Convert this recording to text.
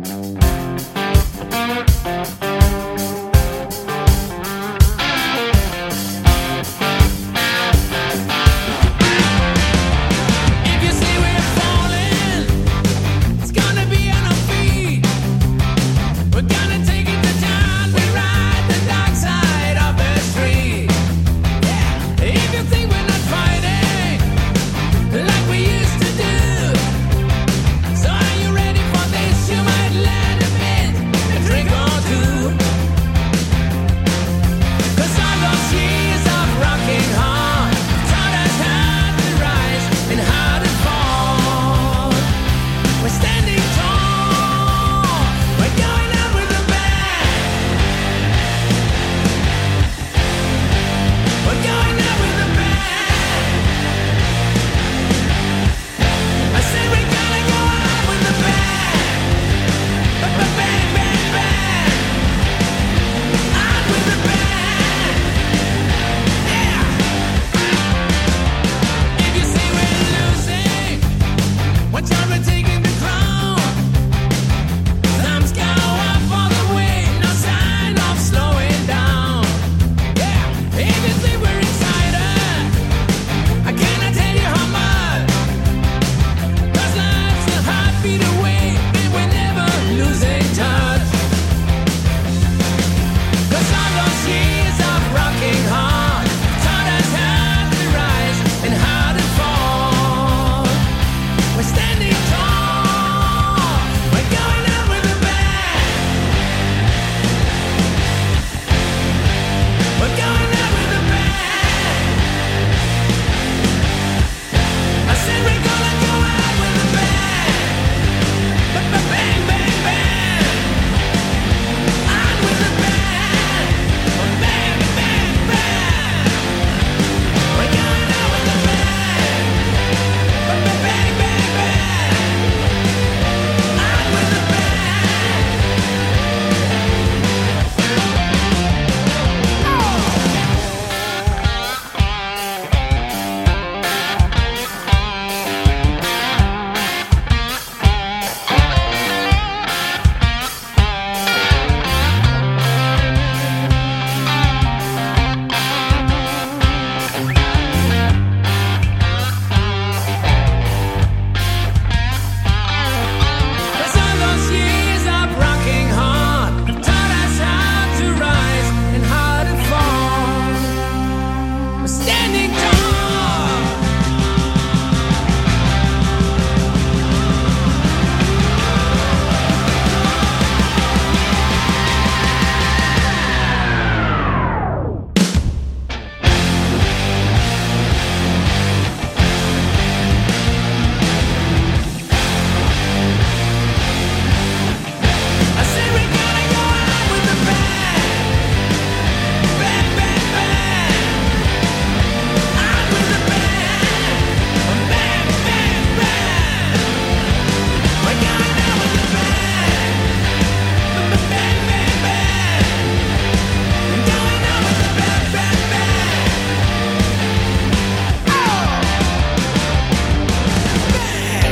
Bye.